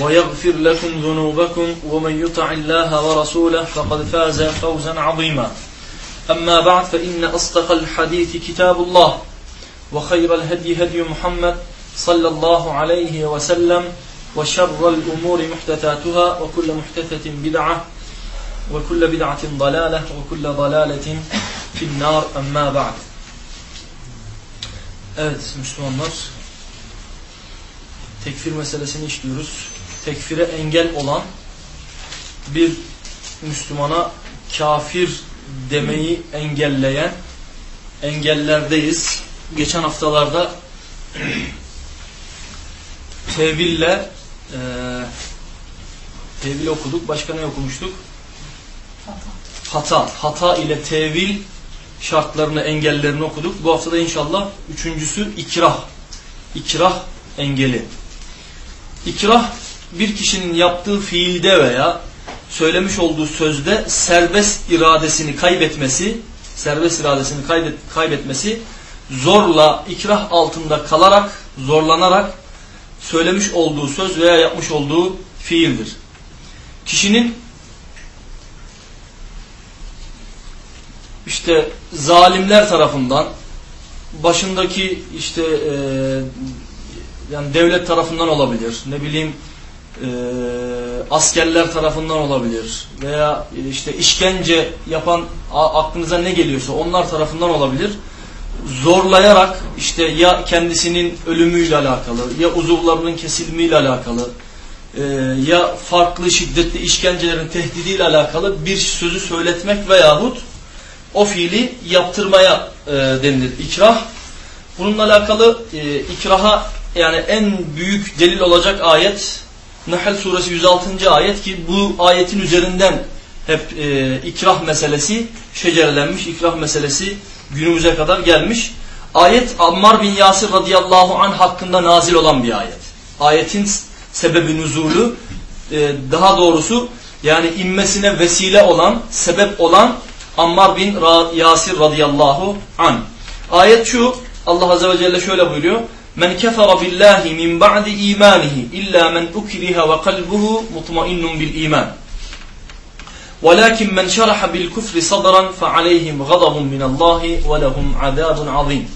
ويغفر لكم ذنوبكم ومن يطع الله ورسوله فقد فاز فوزا عظيما. أما بعد فإن أصدق الحديث كتاب الله وخير الهدي هدي محمد صلى الله عليه وسلم وشر الأمور محدثاتها وكل محدثة بدعة وكل بدعة ضلالة وكل ضلالة في النار. أما بعد. Evet Müslümanlar tekfir meselesini işliyoruz. Tekfire engel olan bir Müslümana kafir demeyi engelleyen engellerdeyiz. Geçen haftalarda teville e, tevil okuduk. Başka ne okumuştuk? Hata. Hata ile tevil şartlarını, engellerini okuduk. Bu haftada inşallah üçüncüsü ikrah. İkrah engeli. İkrah bir kişinin yaptığı fiilde veya söylemiş olduğu sözde serbest iradesini kaybetmesi, serbest iradesini kaybet, kaybetmesi zorla ikrah altında kalarak, zorlanarak söylemiş olduğu söz veya yapmış olduğu fiildir. Kişinin işte zalimler tarafından başındaki işte e, yani devlet tarafından olabilir ne bileyim e, askerler tarafından olabilir veya işte işkence yapan aklınıza ne geliyorsa onlar tarafından olabilir zorlayarak işte ya kendisinin ölümüyle alakalı ya uzuvlarının kesilmiyle alakalı e, ya farklı şiddetli işkencelerin tehdidiyle alakalı bir sözü söyletmek veyahut o fiili yaptırmaya e, denilir. İkrah. Bununla alakalı e, ikraha yani en büyük delil olacak ayet Nahl suresi 106. ayet ki bu ayetin üzerinden hep e, ikrah meselesi şecerelenmiş. İkrah meselesi günümüze kadar gelmiş. Ayet Ammar bin Yasir radıyallahu anh hakkında nazil olan bir ayet. Ayetin sebebi nüzulü e, daha doğrusu yani inmesine vesile olan, sebep olan Ammar bin Yasir radıyallahu an. Ayet şu Allah azze ve celle şöyle buyuruyor. Men kefere billahi min ba'di imanihi illa men ukriha ve kalbuhu mutmainnun bil iman. Walakin men şeraha bil kufri sadran fe aleyhim gazabun min Allahi ve lehum azabun azim.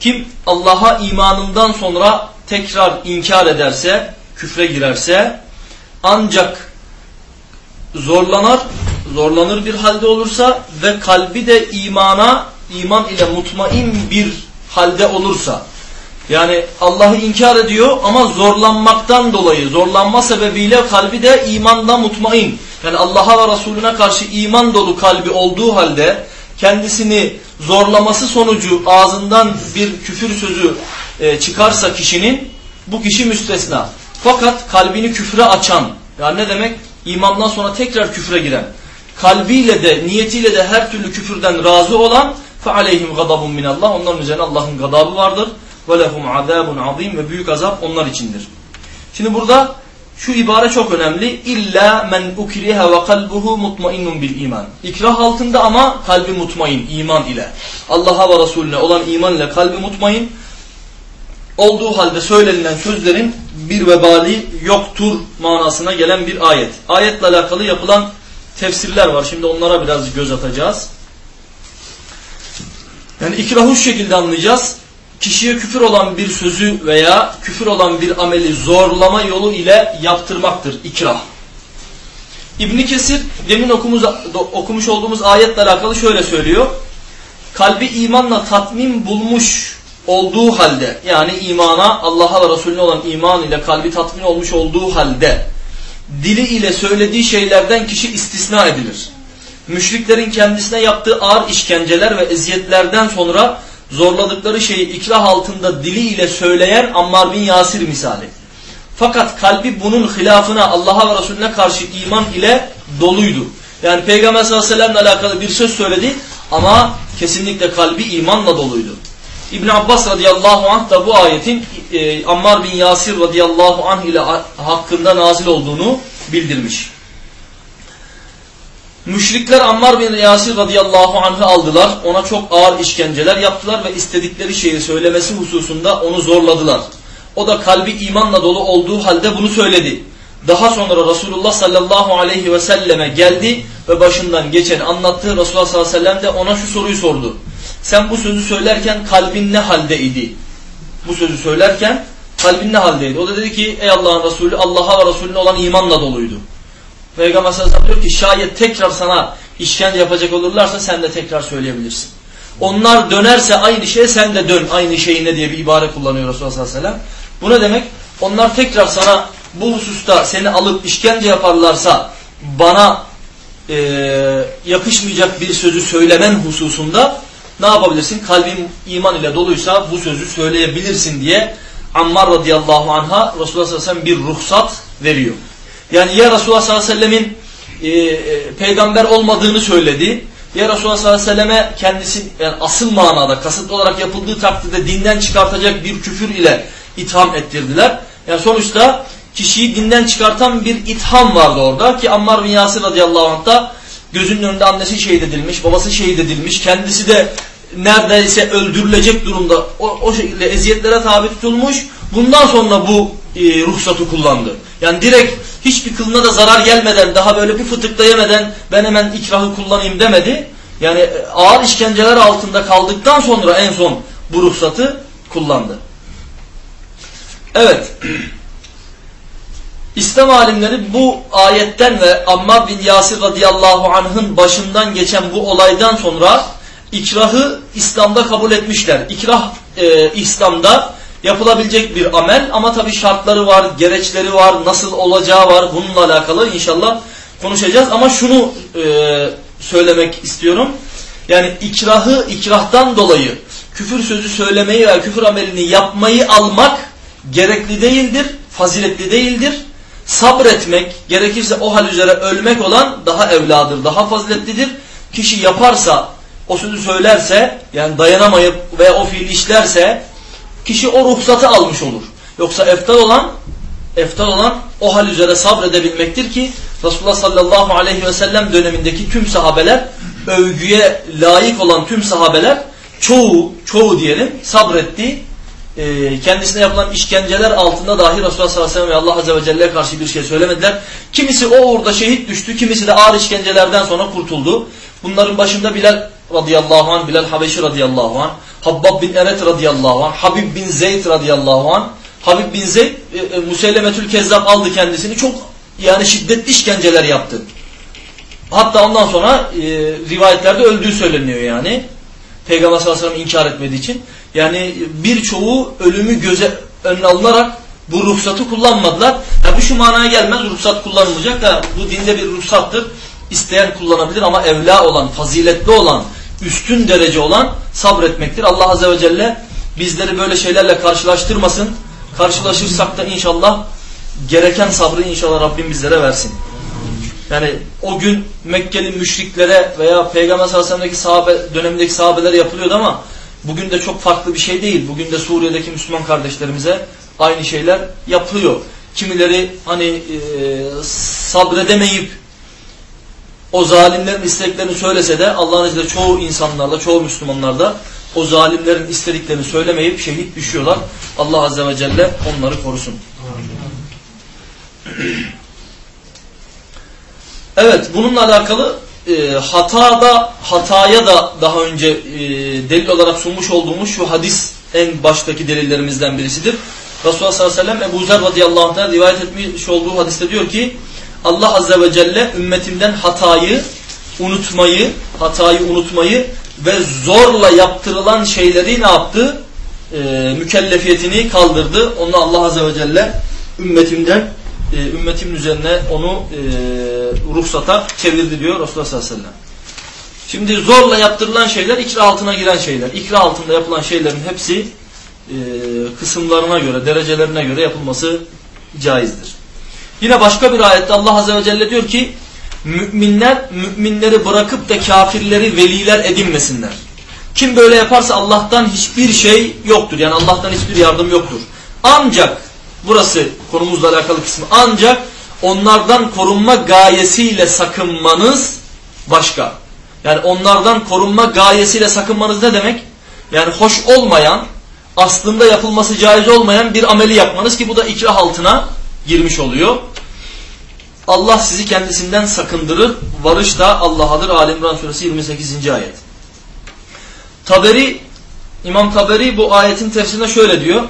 Kim Allah'a imanından sonra tekrar inkar ederse, küfre girerse ancak zorlanar zorlanır bir halde olursa ve kalbi de imana, iman ile mutmain bir halde olursa, yani Allah'ı inkar ediyor ama zorlanmaktan dolayı, zorlanma sebebiyle kalbi de imanda mutmain. Yani Allah'a ve Resulüne karşı iman dolu kalbi olduğu halde kendisini zorlaması sonucu ağzından bir küfür sözü e, çıkarsa kişinin bu kişi müstesna. Fakat kalbini küfre açan, yani ne demek? İmandan sonra tekrar küfre giren kalbiyle de niyetiyle de her türlü küfürden razı olan فَعَلَيْهِمْ غَضَبٌ مِنَ اللّٰهِ Onların üzerine Allah'ın gadabı vardır. وَلَهُمْ عَذَابٌ عَظِيمٌ Ve büyük azap onlar içindir. Şimdi burada şu ibare çok önemli. İlla men ukriha ve kalbuhu mutmainnun bil iman. İkrah altında ama kalbi mutmain iman ile. Allah'a ve Resulüne olan iman ile kalbi mutmain olduğu halde söylenilen sözlerin bir vebali yoktur manasına gelen bir ayet. Ayetle alakalı yapılan tefsirler var. Şimdi onlara biraz göz atacağız. Yani ikrahı şu şekilde anlayacağız. Kişiye küfür olan bir sözü veya küfür olan bir ameli zorlama yolu ile yaptırmaktır ikrah. İbn Kesir demin okumuş, okumuş olduğumuz ayetle alakalı şöyle söylüyor. Kalbi imanla tatmin bulmuş olduğu halde yani imana Allah'a ve Resulüne olan iman ile kalbi tatmin olmuş olduğu halde dili ile söylediği şeylerden kişi istisna edilir. Müşriklerin kendisine yaptığı ağır işkenceler ve eziyetlerden sonra zorladıkları şeyi ikrah altında dili ile söyleyen Ammar bin Yasir misali. Fakat kalbi bunun hilafına Allah'a ve Resulüne karşı iman ile doluydu. Yani Peygamber sallallahu aleyhi ve sellemle alakalı bir söz söyledi ama kesinlikle kalbi imanla doluydu. İbn Abbas radıyallahu anh da bu ayetin e, Ammar bin Yasir radıyallahu anh ile hakkında nazil olduğunu bildirmiş. Müşrikler Ammar bin Yasir radıyallahu anh'ı aldılar. Ona çok ağır işkenceler yaptılar ve istedikleri şeyi söylemesi hususunda onu zorladılar. O da kalbi imanla dolu olduğu halde bunu söyledi. Daha sonra Resulullah sallallahu aleyhi ve selleme geldi ve başından geçen anlattığı Resulullah sallallahu aleyhi ve sellem de ona şu soruyu sordu. Sen bu sözü söylerken kalbin ne haldeydi? Bu sözü söylerken kalbin ne haldeydi? O da dedi ki ey Allah'ın Resulü Allah'a ve Resulüne olan imanla doluydu. Peygamber sallallahu diyor ki şayet tekrar sana işkence yapacak olurlarsa sen de tekrar söyleyebilirsin. Onlar dönerse aynı şeye sen de dön aynı şeyine diye bir ibare kullanıyor Resulullah sallallahu aleyhi ve sellem. Bu ne demek? Onlar tekrar sana bu hususta seni alıp işkence yaparlarsa bana e, yakışmayacak bir sözü söylemen hususunda ne yapabilirsin? Kalbin iman ile doluysa bu sözü söyleyebilirsin diye Ammar radıyallahu anh'a Resulullah sallallahu aleyhi ve sellem bir ruhsat veriyor. Yani ya Resulullah sallallahu aleyhi ve sellemin e, e, peygamber olmadığını söyledi. Ya Resulullah sallallahu aleyhi ve selleme kendisi yani asıl manada kasıtlı olarak yapıldığı takdirde dinden çıkartacak bir küfür ile itham ettirdiler. Yani sonuçta kişiyi dinden çıkartan bir itham vardı orada ki Ammar bin Yasir radıyallahu anh da gözünün önünde annesi şehit edilmiş, babası şehit edilmiş, kendisi de neredeyse öldürülecek durumda o, o şekilde eziyetlere tabi tutulmuş. Bundan sonra bu e, ruhsatı kullandı. Yani direkt hiçbir kılına da zarar gelmeden daha böyle bir fıtıkla yemeden ben hemen ikrahı kullanayım demedi. Yani e, ağır işkenceler altında kaldıktan sonra en son bu ruhsatı kullandı. Evet. İslam alimleri bu ayetten ve Ammar bin Yasir radıyallahu anh'ın başından geçen bu olaydan sonra ikrahı İslam'da kabul etmişler. İkrah e, İslam'da yapılabilecek bir amel ama tabi şartları var, gereçleri var, nasıl olacağı var. Bununla alakalı inşallah konuşacağız. Ama şunu e, söylemek istiyorum. Yani ikrahı ikrahtan dolayı küfür sözü söylemeyi veya küfür amelini yapmayı almak gerekli değildir, faziletli değildir. Sabretmek, gerekirse o hal üzere ölmek olan daha evladır, daha faziletlidir. Kişi yaparsa, o sözü söylerse, yani dayanamayıp veya o fiil işlerse, kişi o ruhsatı almış olur. Yoksa eftal olan, eftal olan o hal üzere sabredebilmektir ki, Resulullah sallallahu aleyhi ve sellem dönemindeki tüm sahabeler, övgüye layık olan tüm sahabeler, çoğu, çoğu diyelim sabretti e, kendisine yapılan işkenceler altında dahi Resulullah sallallahu aleyhi ve sellem ve Allah azze ve celle'ye karşı bir şey söylemediler. Kimisi o uğurda şehit düştü, kimisi de ağır işkencelerden sonra kurtuldu. Bunların başında Bilal radıyallahu anh, Bilal Habeşi radıyallahu anh, Habbab bin Eret radıyallahu anh, Habib bin Zeyd radıyallahu anh. Habib bin Zeyd, e, e, Musellemetül Kezzab aldı kendisini. Çok yani şiddetli işkenceler yaptı. Hatta ondan sonra e, rivayetlerde öldüğü söyleniyor yani. Peygamber sallallahu aleyhi ve sellem inkar etmediği için. Yani birçoğu ölümü göze önüne alınarak bu ruhsatı kullanmadılar. Ya bu şu manaya gelmez ruhsat kullanılmayacak da bu dinde bir ruhsattır. İsteyen kullanabilir ama evla olan, faziletli olan, üstün derece olan sabretmektir. Allah Azze ve Celle bizleri böyle şeylerle karşılaştırmasın. Karşılaşırsak da inşallah gereken sabrı inşallah Rabbim bizlere versin. Yani o gün Mekkeli müşriklere veya Peygamber sallallahu aleyhi ve sahabe, dönemindeki sahabelere yapılıyordu ama bugün de çok farklı bir şey değil. Bugün de Suriye'deki Müslüman kardeşlerimize aynı şeyler yapılıyor. Kimileri hani e, sabredemeyip o zalimlerin isteklerini söylese de Allah'ın izniyle çoğu insanlarda, çoğu Müslümanlarda o zalimlerin istediklerini söylemeyip şehit düşüyorlar. Allah Azze ve Celle onları korusun. Evet bununla alakalı e, hatada hataya da daha önce e, delil olarak sunmuş olduğumuz şu hadis en baştaki delillerimizden birisidir. Resulullah sallallahu aleyhi ve sellem Ebu Zer radıyallahu anh'tan rivayet etmiş olduğu hadiste diyor ki Allah Azze ve Celle ümmetimden hatayı, unutmayı, hatayı unutmayı ve zorla yaptırılan şeyleri ne yaptı? Ee, mükellefiyetini kaldırdı. Onu Allah Azze ve Celle ümmetimden, e, ümmetimin üzerine onu e, ruhsata çevirdi diyor Resulullah sallallahu aleyhi ve sellem. Şimdi zorla yaptırılan şeyler ikra altına giren şeyler. İkra altında yapılan şeylerin hepsi e, kısımlarına göre, derecelerine göre yapılması caizdir. Yine başka bir ayette Allah Azze ve Celle diyor ki müminler müminleri bırakıp da kafirleri veliler edinmesinler. Kim böyle yaparsa Allah'tan hiçbir şey yoktur. Yani Allah'tan hiçbir yardım yoktur. Ancak burası konumuzla alakalı kısmı ancak onlardan korunma gayesiyle sakınmanız başka. Yani onlardan korunma gayesiyle sakınmanız ne demek? Yani hoş olmayan, aslında yapılması caiz olmayan bir ameli yapmanız ki bu da ikrah altına girmiş oluyor. Allah sizi kendisinden sakındırır. Varış da Allah'adır. Ali İmran suresi 28. ayet. Taberi, İmam Taberi bu ayetin tefsirinde şöyle diyor.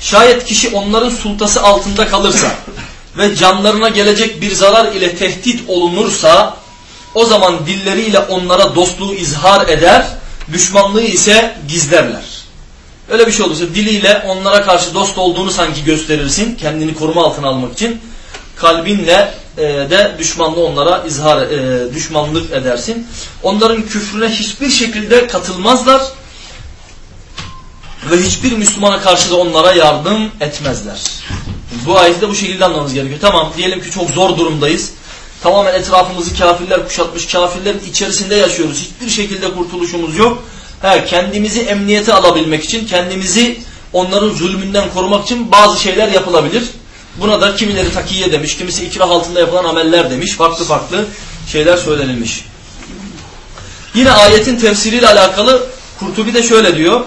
Şayet kişi onların sultası altında kalırsa ve canlarına gelecek bir zarar ile tehdit olunursa o zaman dilleriyle onlara dostluğu izhar eder, düşmanlığı ise gizlerler. Öyle bir şey olursa diliyle onlara karşı dost olduğunu sanki gösterirsin kendini koruma altına almak için. Kalbinle e, de düşmanlığı onlara izhar, e, düşmanlık edersin. Onların küfrüne hiçbir şekilde katılmazlar ve hiçbir Müslümana karşı da onlara yardım etmezler. Bu ayeti de bu şekilde anlamamız gerekiyor. Tamam diyelim ki çok zor durumdayız. Tamamen etrafımızı kafirler kuşatmış, kafirlerin içerisinde yaşıyoruz. Hiçbir şekilde kurtuluşumuz yok. He, kendimizi emniyete alabilmek için, kendimizi onların zulmünden korumak için bazı şeyler yapılabilir. Buna da kimileri takiye demiş, kimisi ikrah altında yapılan ameller demiş. Farklı farklı şeyler söylenilmiş. Yine ayetin tefsiriyle alakalı Kurtubi de şöyle diyor.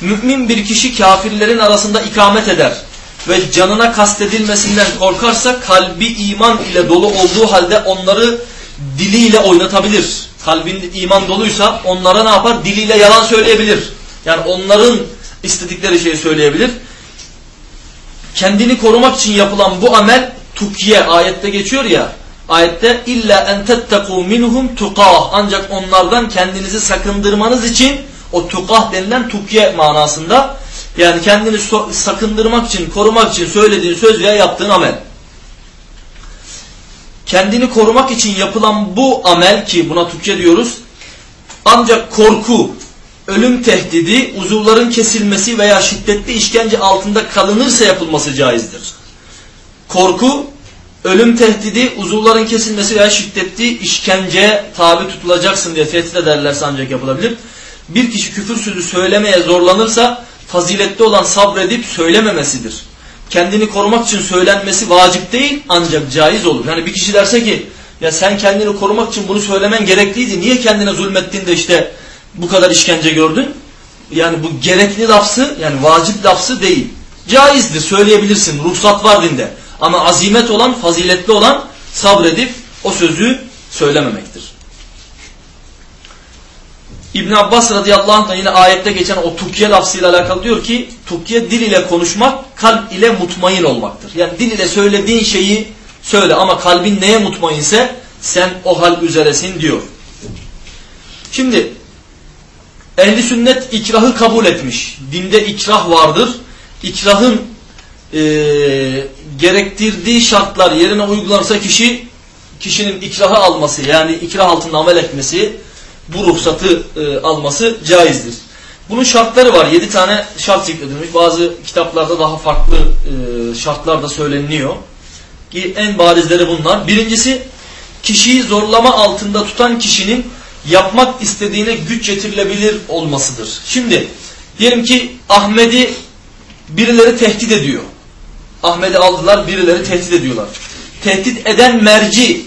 Mümin bir kişi kafirlerin arasında ikamet eder ve canına kastedilmesinden korkarsa kalbi iman ile dolu olduğu halde onları diliyle oynatabilir. Kalbin iman doluysa onlara ne yapar? Diliyle yalan söyleyebilir. Yani onların istedikleri şeyi söyleyebilir. Kendini korumak için yapılan bu amel tukiye ayette geçiyor ya. Ayette illa en tettekû minhum tukah. Ancak onlardan kendinizi sakındırmanız için o tukah denilen tukiye manasında yani kendini sakındırmak için, korumak için söylediğin söz veya yaptığın amel. Kendini korumak için yapılan bu amel ki buna tukiye diyoruz. Ancak korku, ölüm tehdidi, uzuvların kesilmesi veya şiddetli işkence altında kalınırsa yapılması caizdir. Korku, ölüm tehdidi, uzuvların kesilmesi veya şiddetli işkenceye tabi tutulacaksın diye tehdit ederlerse ancak yapılabilir. Bir kişi küfür sözü söylemeye zorlanırsa faziletli olan sabredip söylememesidir. Kendini korumak için söylenmesi vacip değil ancak caiz olur. Yani bir kişi derse ki ya sen kendini korumak için bunu söylemen gerekliydi. Niye kendine zulmettin de işte bu kadar işkence gördün? Yani bu gerekli lafzı yani vacip lafzı değil. Caizdir söyleyebilirsin ruhsat var dinde. Ama azimet olan faziletli olan sabredip o sözü söylememektir. İbn Abbas radıyallahu anh yine ayette geçen o tukiye lafzıyla alakalı diyor ki tukiye dil ile konuşmak kalp ile mutmain olmaktır. Yani dil ile söylediğin şeyi söyle ama kalbin neye mutmainse sen o hal üzeresin diyor. Şimdi ehli sünnet ikrahı kabul etmiş. Dinde ikrah vardır. İkrahın e, gerektirdiği şartlar yerine uygulanırsa kişi kişinin ikrahı alması yani ikrah altında amel etmesi bu ruhsatı e, alması caizdir. Bunun şartları var. Yedi tane şart zikredilmiş. Bazı kitaplarda daha farklı e, şartlar da söyleniliyor. Ki en barizleri bunlar. Birincisi kişiyi zorlama altında tutan kişinin yapmak istediğine güç yetirilebilir olmasıdır. Şimdi diyelim ki Ahmet'i birileri tehdit ediyor. Ahmet'i aldılar birileri tehdit ediyorlar. Tehdit eden merci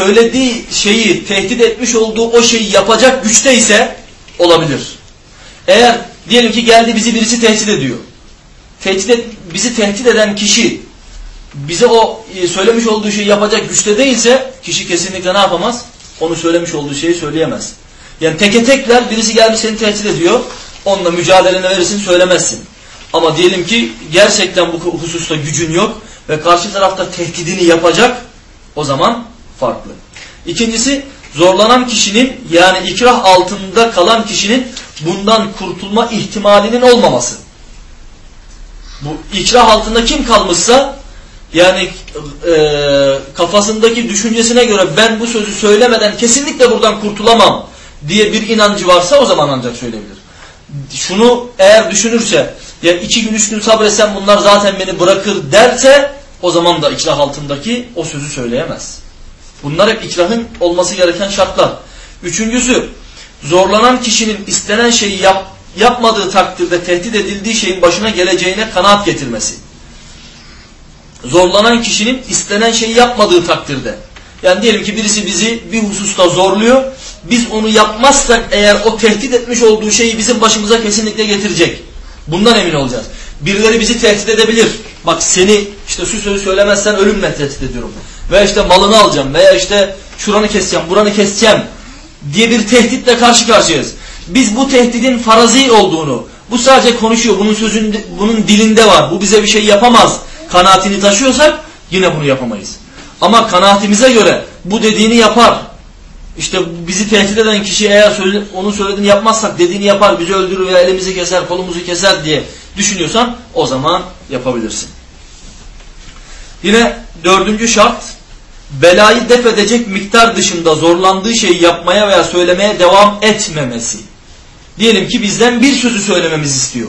söylediği şeyi tehdit etmiş olduğu o şeyi yapacak güçte ise olabilir. Eğer diyelim ki geldi bizi birisi tehdit ediyor. Tehdit et, bizi tehdit eden kişi bize o e, söylemiş olduğu şeyi yapacak güçte değilse kişi kesinlikle ne yapamaz? Onu söylemiş olduğu şeyi söyleyemez. Yani teke tekler birisi gelmiş seni tehdit ediyor. Onunla mücadelene verirsin söylemezsin. Ama diyelim ki gerçekten bu hususta gücün yok ve karşı tarafta tehdidini yapacak O zaman farklı. İkincisi zorlanan kişinin yani ikrah altında kalan kişinin bundan kurtulma ihtimalinin olmaması. Bu ikrah altında kim kalmışsa yani e, kafasındaki düşüncesine göre ben bu sözü söylemeden kesinlikle buradan kurtulamam diye bir inancı varsa o zaman ancak söyleyebilir. Şunu eğer düşünürse ya iki gün üç gün sabretsem bunlar zaten beni bırakır derse o zaman da ikrah altındaki o sözü söyleyemez. Bunlar hep ikrahın olması gereken şartlar. Üçüncüsü zorlanan kişinin istenen şeyi yap, yapmadığı takdirde tehdit edildiği şeyin başına geleceğine kanaat getirmesi. Zorlanan kişinin istenen şeyi yapmadığı takdirde. Yani diyelim ki birisi bizi bir hususta zorluyor. Biz onu yapmazsak eğer o tehdit etmiş olduğu şeyi bizim başımıza kesinlikle getirecek. Bundan emin olacağız. Birileri bizi tehdit edebilir. Bak seni işte şu sözü söylemezsen ölümle tehdit ediyorum. Veya işte malını alacağım veya işte şuranı keseceğim, buranı keseceğim diye bir tehditle karşı karşıyayız. Biz bu tehdidin farazi olduğunu, bu sadece konuşuyor, bunun sözün, bunun dilinde var, bu bize bir şey yapamaz kanaatini taşıyorsak yine bunu yapamayız. Ama kanaatimize göre bu dediğini yapar. İşte bizi tehdit eden kişi eğer söyle, onun söylediğini yapmazsak dediğini yapar, bizi öldürür veya elimizi keser, kolumuzu keser diye düşünüyorsan o zaman yapabilirsin. Yine dördüncü şart belayı def edecek miktar dışında zorlandığı şeyi yapmaya veya söylemeye devam etmemesi. Diyelim ki bizden bir sözü söylememizi istiyor.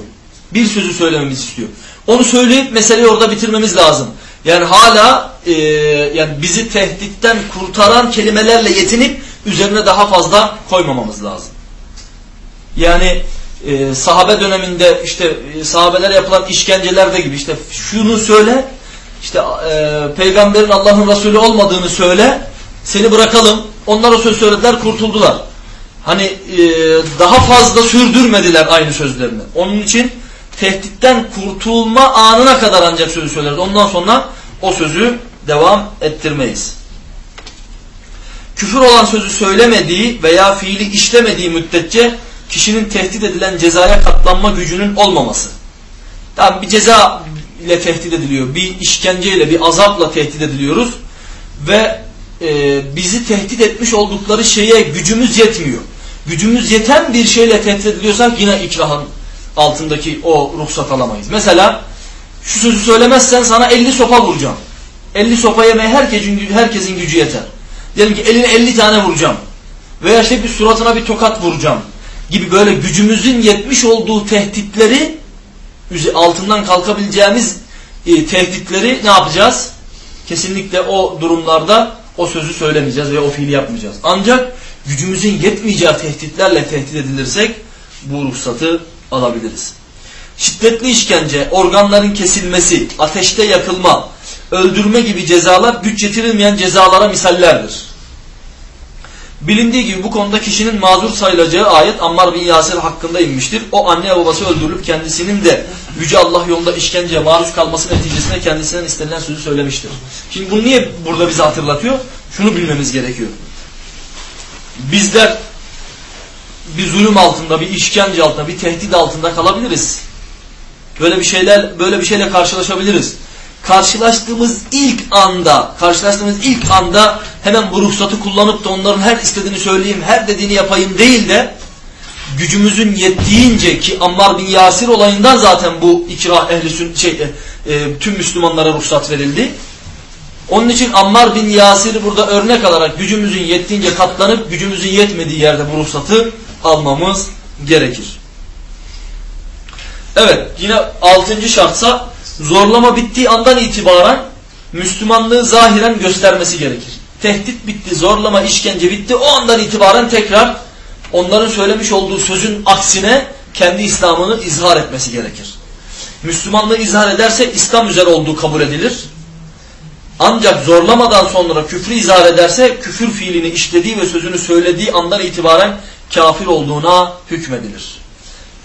Bir sözü söylememizi istiyor. Onu söyleyip meseleyi orada bitirmemiz lazım. Yani hala e, yani bizi tehditten kurtaran kelimelerle yetinip üzerine daha fazla koymamamız lazım. Yani e, sahabe döneminde işte e, sahabelere yapılan işkencelerde gibi işte şunu söyle işte e, peygamberin Allah'ın Resulü olmadığını söyle seni bırakalım. Onlar o söz söylediler kurtuldular. Hani e, daha fazla sürdürmediler aynı sözlerini. Onun için tehditten kurtulma anına kadar ancak sözü söyleriz. Ondan sonra o sözü devam ettirmeyiz. Küfür olan sözü söylemediği veya fiili işlemediği müddetçe kişinin tehdit edilen cezaya katlanma gücünün olmaması. Tamam bir ceza ile tehdit ediliyor. Bir işkenceyle, bir azapla tehdit ediliyoruz. Ve e, bizi tehdit etmiş oldukları şeye gücümüz yetmiyor. Gücümüz yeten bir şeyle tehdit ediliyorsak yine ikrahın altındaki o ruhsat alamayız. Mesela şu sözü söylemezsen sana 50 sopa vuracağım. 50 sopa herkesin, herkesin gücü yeter. Diyelim ki eline 50 tane vuracağım. Veya işte bir suratına bir tokat vuracağım. Gibi böyle gücümüzün yetmiş olduğu tehditleri altından kalkabileceğimiz e, tehditleri ne yapacağız? Kesinlikle o durumlarda o sözü söylemeyeceğiz ve o fiili yapmayacağız. Ancak gücümüzün yetmeyeceği tehditlerle tehdit edilirsek bu ruhsatı alabiliriz. Şiddetli işkence, organların kesilmesi, ateşte yakılma, öldürme gibi cezalar güç yetirilmeyen cezalara misallerdir. Bilindiği gibi bu konuda kişinin mazur sayılacağı ayet Ammar bin Yasir hakkında inmiştir. O anne babası öldürülüp kendisinin de Yüce Allah yolunda işkenceye maruz kalması neticesinde kendisinden istenilen sözü söylemiştir. Şimdi bunu niye burada bize hatırlatıyor? Şunu bilmemiz gerekiyor. Bizler bir zulüm altında, bir işkence altında, bir tehdit altında kalabiliriz. Böyle bir şeyler, böyle bir şeyle karşılaşabiliriz. Karşılaştığımız ilk anda, karşılaştığımız ilk anda hemen bu ruhsatı kullanıp da onların her istediğini söyleyeyim, her dediğini yapayım değil de gücümüzün yettiğince ki Ammar bin Yasir olayından zaten bu ikrah ehli şey, e, e, tüm Müslümanlara ruhsat verildi. Onun için Ammar bin Yasir'i burada örnek alarak gücümüzün yettiğince katlanıp gücümüzün yetmediği yerde bu ruhsatı almamız gerekir. Evet yine altıncı şartsa zorlama bittiği andan itibaren Müslümanlığı zahiren göstermesi gerekir. Tehdit bitti, zorlama, işkence bitti. O andan itibaren tekrar onların söylemiş olduğu sözün aksine kendi İslam'ını izhar etmesi gerekir. Müslümanlığı izhar ederse İslam üzere olduğu kabul edilir. Ancak zorlamadan sonra küfrü izhar ederse küfür fiilini işlediği ve sözünü söylediği andan itibaren kafir olduğuna hükmedilir.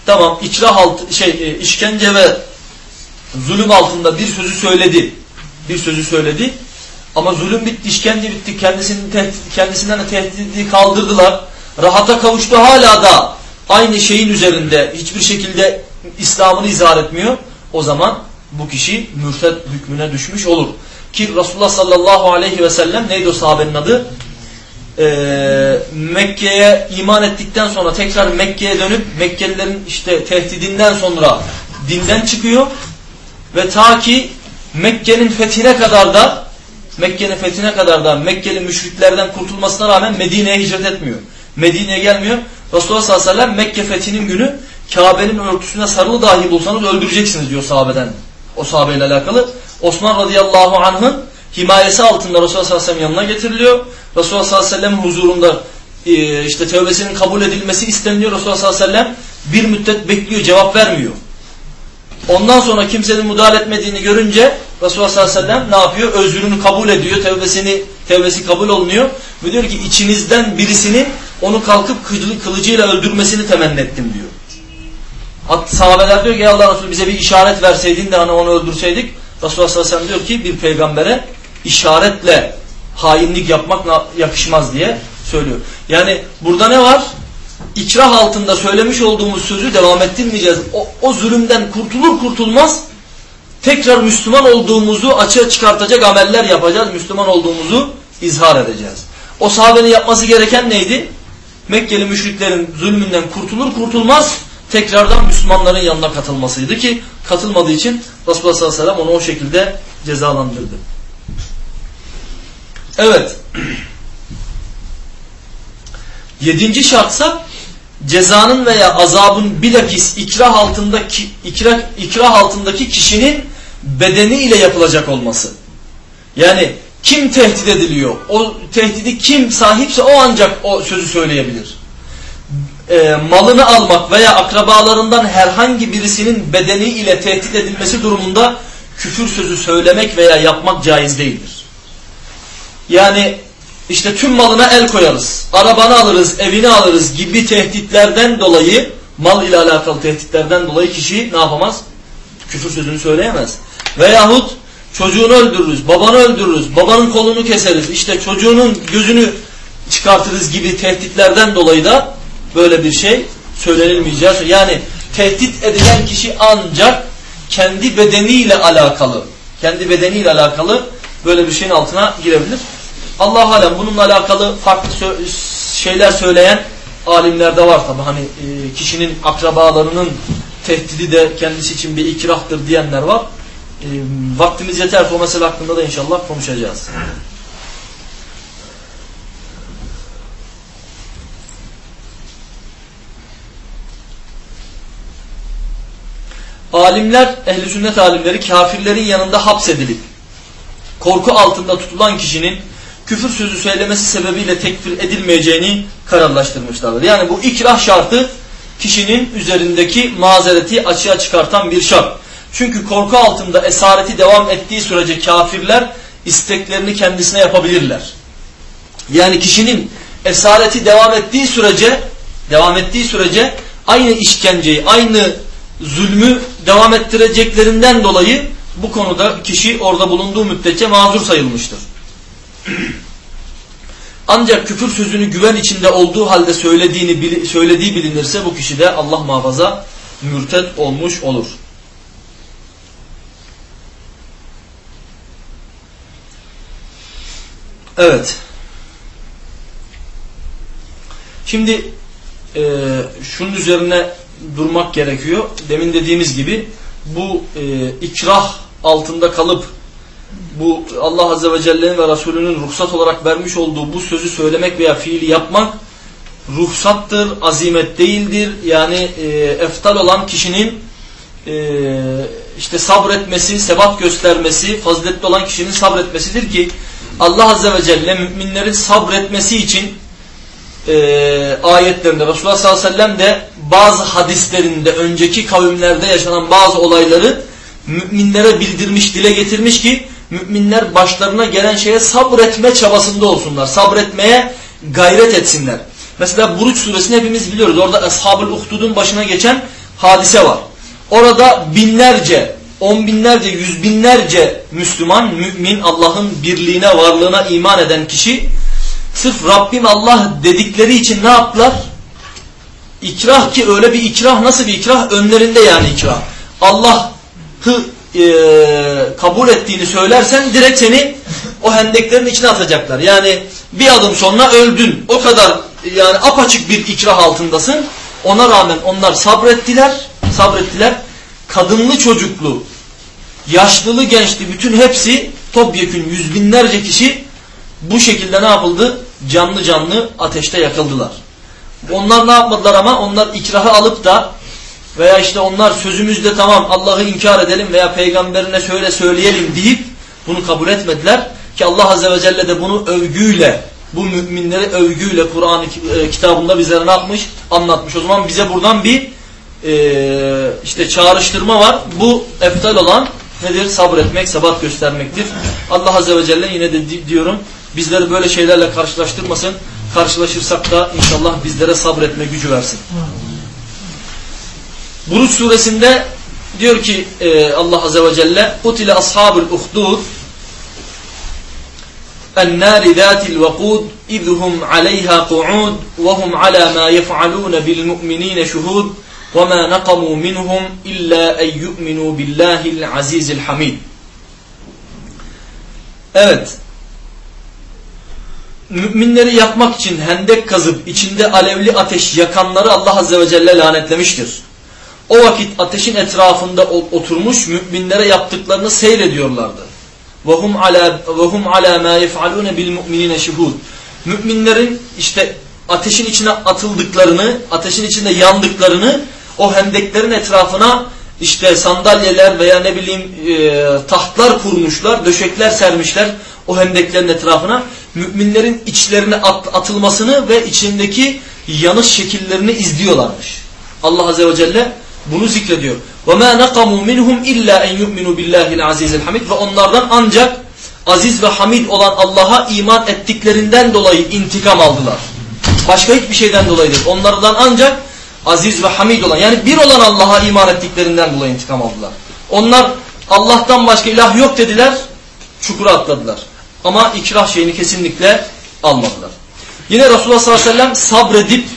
Tamam ikrah altı, şey, e, işkence ve zulüm altında bir sözü söyledi. Bir sözü söyledi. Ama zulüm bitti, işkence bitti. Kendisinin tehdit, kendisinden de tehdidi kaldırdılar. Rahata kavuştu hala da aynı şeyin üzerinde hiçbir şekilde İslam'ını izah etmiyor. O zaman bu kişi mürted hükmüne düşmüş olur. Ki Resulullah sallallahu aleyhi ve sellem neydi o sahabenin adı? Ee, Mekke'ye iman ettikten sonra tekrar Mekke'ye dönüp Mekkelilerin işte tehdidinden sonra dinden çıkıyor ve ta ki Mekke'nin fethine kadar da Mekke'nin fethine kadar da Mekkeli müşriklerden kurtulmasına rağmen Medine'ye hicret etmiyor. Medine'ye gelmiyor. Resulullah sallallahu aleyhi ve sellem Mekke fethinin günü Kabe'nin örtüsüne sarılı dahi bulsanız öldüreceksiniz diyor sahabeden. O sahabeyle alakalı. Osman radıyallahu anh'ın himayesi altında Resulullah sallallahu aleyhi ve sellem yanına getiriliyor. Resulullah sallallahu aleyhi ve sellem huzurunda e, işte tövbesinin kabul edilmesi isteniyor. Resulullah sallallahu aleyhi ve sellem bir müddet bekliyor cevap vermiyor. Ondan sonra kimsenin müdahale etmediğini görünce Resulullah sallallahu aleyhi ve sellem ne yapıyor? Özrünü kabul ediyor. Tevbesini, tevbesi kabul olunuyor. Ve diyor ki içinizden birisini onu kalkıp kılıcıyla öldürmesini temenni ettim diyor. Hat, sahabeler diyor ki Allah Resulü bize bir işaret verseydin de hani onu öldürseydik. Resulullah sallallahu aleyhi ve sellem diyor ki bir peygambere işaretle hainlik yapmak yakışmaz diye söylüyor. Yani burada ne var? İkrah altında söylemiş olduğumuz sözü devam ettirmeyeceğiz. O, o zulümden kurtulur kurtulmaz tekrar Müslüman olduğumuzu açığa çıkartacak ameller yapacağız. Müslüman olduğumuzu izhar edeceğiz. O sahabenin yapması gereken neydi? Mekkeli müşriklerin zulmünden kurtulur kurtulmaz tekrardan Müslümanların yanına katılmasıydı ki katılmadığı için Resulullah sallallahu aleyhi ve sellem onu o şekilde cezalandırdı. Evet. Yedinci şartsa cezanın veya azabın bilakis ikrah altındaki ikrah, ikrah altındaki kişinin bedeni ile yapılacak olması. Yani kim tehdit ediliyor? O tehdidi kim sahipse o ancak o sözü söyleyebilir. E, malını almak veya akrabalarından herhangi birisinin bedeni ile tehdit edilmesi durumunda küfür sözü söylemek veya yapmak caiz değildir. Yani işte tüm malına el koyarız, arabanı alırız, evini alırız gibi tehditlerden dolayı, mal ile alakalı tehditlerden dolayı kişi ne yapamaz? Küfür sözünü söyleyemez. Veyahut çocuğunu öldürürüz, babanı öldürürüz, babanın kolunu keseriz, işte çocuğunun gözünü çıkartırız gibi tehditlerden dolayı da böyle bir şey söylenilmeyeceğiz. Yani tehdit edilen kişi ancak kendi bedeniyle alakalı, kendi bedeniyle alakalı böyle bir şeyin altına girebilir. Allah alem bununla alakalı farklı şeyler söyleyen alimler de var tabi. Hani e, kişinin akrabalarının tehdidi de kendisi için bir ikrahtır diyenler var. E, vaktimiz yeterse o mesele hakkında da inşallah konuşacağız. Alimler, ehli sünnet alimleri kafirlerin yanında hapsedilip korku altında tutulan kişinin küfür sözü söylemesi sebebiyle tekfir edilmeyeceğini kararlaştırmışlardır. Yani bu ikrah şartı kişinin üzerindeki mazereti açığa çıkartan bir şart. Çünkü korku altında esareti devam ettiği sürece kafirler isteklerini kendisine yapabilirler. Yani kişinin esareti devam ettiği sürece devam ettiği sürece aynı işkenceyi, aynı zulmü devam ettireceklerinden dolayı bu konuda kişi orada bulunduğu müddetçe mazur sayılmıştır. Ancak küfür sözünü güven içinde olduğu halde söylediğini söylediği bilinirse bu kişi de Allah muhafaza mürted olmuş olur. Evet. Şimdi e, şunun üzerine durmak gerekiyor. Demin dediğimiz gibi bu e, ikrah altında kalıp bu Allah Azze ve Celle'nin ve Resulünün ruhsat olarak vermiş olduğu bu sözü söylemek veya fiili yapmak ruhsattır, azimet değildir. Yani e, eftal olan kişinin e, işte sabretmesi, sebat göstermesi, faziletli olan kişinin sabretmesidir ki Allah Azze ve Celle müminlerin sabretmesi için e, ayetlerinde Resulullah sallallahu aleyhi ve sellem de bazı hadislerinde önceki kavimlerde yaşanan bazı olayları müminlere bildirmiş, dile getirmiş ki müminler başlarına gelen şeye sabretme çabasında olsunlar. Sabretmeye gayret etsinler. Mesela Buruç suresini hepimiz biliyoruz. Orada Ashab-ül Uhdud'un başına geçen hadise var. Orada binlerce, on binlerce, yüz binlerce Müslüman, mümin, Allah'ın birliğine, varlığına iman eden kişi sırf Rabbim Allah dedikleri için ne yaptılar? İkrah ki öyle bir ikrah nasıl bir ikrah? Önlerinde yani ikrah. Allah'ı e, kabul ettiğini söylersen direkt seni o hendeklerin içine atacaklar. Yani bir adım sonra öldün. O kadar yani apaçık bir ikrah altındasın. Ona rağmen onlar sabrettiler. Sabrettiler. Kadınlı çocuklu, yaşlılı gençli bütün hepsi topyekün yüz binlerce kişi bu şekilde ne yapıldı? Canlı canlı ateşte yakıldılar. Onlar ne yapmadılar ama onlar ikrahı alıp da veya işte onlar sözümüzde tamam Allah'ı inkar edelim veya peygamberine şöyle söyleyelim deyip bunu kabul etmediler. Ki Allah Azze ve Celle de bunu övgüyle, bu müminleri övgüyle Kur'an e, kitabında bizlere ne yapmış? Anlatmış. O zaman bize buradan bir e, işte çağrıştırma var. Bu eftal olan nedir? Sabretmek, sabat göstermektir. Allah Azze ve Celle yine de diyorum bizleri böyle şeylerle karşılaştırmasın. Karşılaşırsak da inşallah bizlere sabretme gücü versin. Buruç suresinde diyor ki e, Allah Azze ve Celle Kutile ashabul uhdud النار ذات الوقود إذ هم عليها قعود وهم على ما يفعلون بالمؤمنين شهود وما نقموا منهم إلا أن يؤمنوا بالله العزيز الحميد Evet. Müminleri yakmak için hendek kazıp içinde alevli ateş yakanları Allah Azze ve Celle lanetlemiştir. O vakit ateşin etrafında oturmuş müminlere yaptıklarını seyrediyorlardı. وَهُمْ عَلَى وَهُمْ عَلَى مَا يَفْعَلُونَ بِالْمُؤْمِنِينَ شُهُودٌ Müminlerin işte ateşin içine atıldıklarını, ateşin içinde yandıklarını o hendeklerin etrafına işte sandalyeler veya ne bileyim e, tahtlar kurmuşlar, döşekler sermişler o hendeklerin etrafına. Müminlerin içlerine at, atılmasını ve içindeki yanış şekillerini izliyorlarmış. Allah Azze ve Celle bunu zikrediyor. وَمَا نَقَمُوا مِنْهُمْ اِلَّا اَنْ يُؤْمِنُوا بِاللّٰهِ الْعَز۪يزِ الْحَمِيدِ Ve onlardan ancak aziz ve hamid olan Allah'a iman ettiklerinden dolayı intikam aldılar. Başka hiçbir şeyden dolayı değil. Onlardan ancak aziz ve hamid olan yani bir olan Allah'a iman ettiklerinden dolayı intikam aldılar. Onlar Allah'tan başka ilah yok dediler, çukura atladılar. Ama ikrah şeyini kesinlikle almadılar. Yine Resulullah sallallahu aleyhi ve sellem sabredip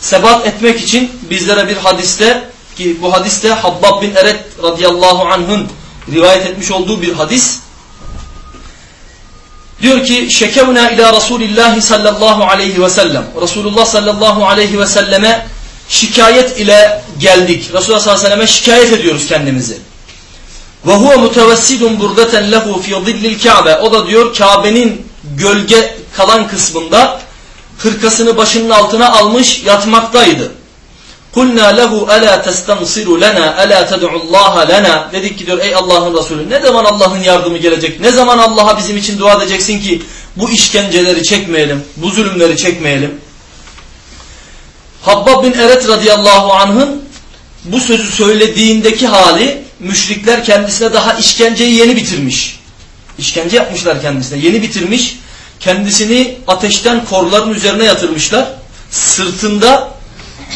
sebat etmek için bizlere bir hadiste ki bu hadiste Habbab bin Eret radıyallahu anh'ın rivayet etmiş olduğu bir hadis. Diyor ki şekevna ila Resulillah sallallahu aleyhi ve sellem. Resulullah sallallahu aleyhi ve selleme şikayet ile geldik. Resulullah sallallahu aleyhi ve selleme şikayet ediyoruz kendimizi. Ve huve mutevessidun burdeten lehu fi zillil Kabe. O da diyor Kabe'nin gölge kalan kısmında hırkasını başının altına almış yatmaktaydı. Kulna lehu ala testansiru lena ala ted'u Allah lena dedik ki diyor ey Allah'ın Resulü ne zaman Allah'ın yardımı gelecek? Ne zaman Allah'a bizim için dua edeceksin ki bu işkenceleri çekmeyelim, bu zulümleri çekmeyelim? Habbab bin Eret radıyallahu anh'ın bu sözü söylediğindeki hali müşrikler kendisine daha işkenceyi yeni bitirmiş. İşkence yapmışlar kendisine yeni bitirmiş. Kendisini ateşten korların üzerine yatırmışlar. Sırtında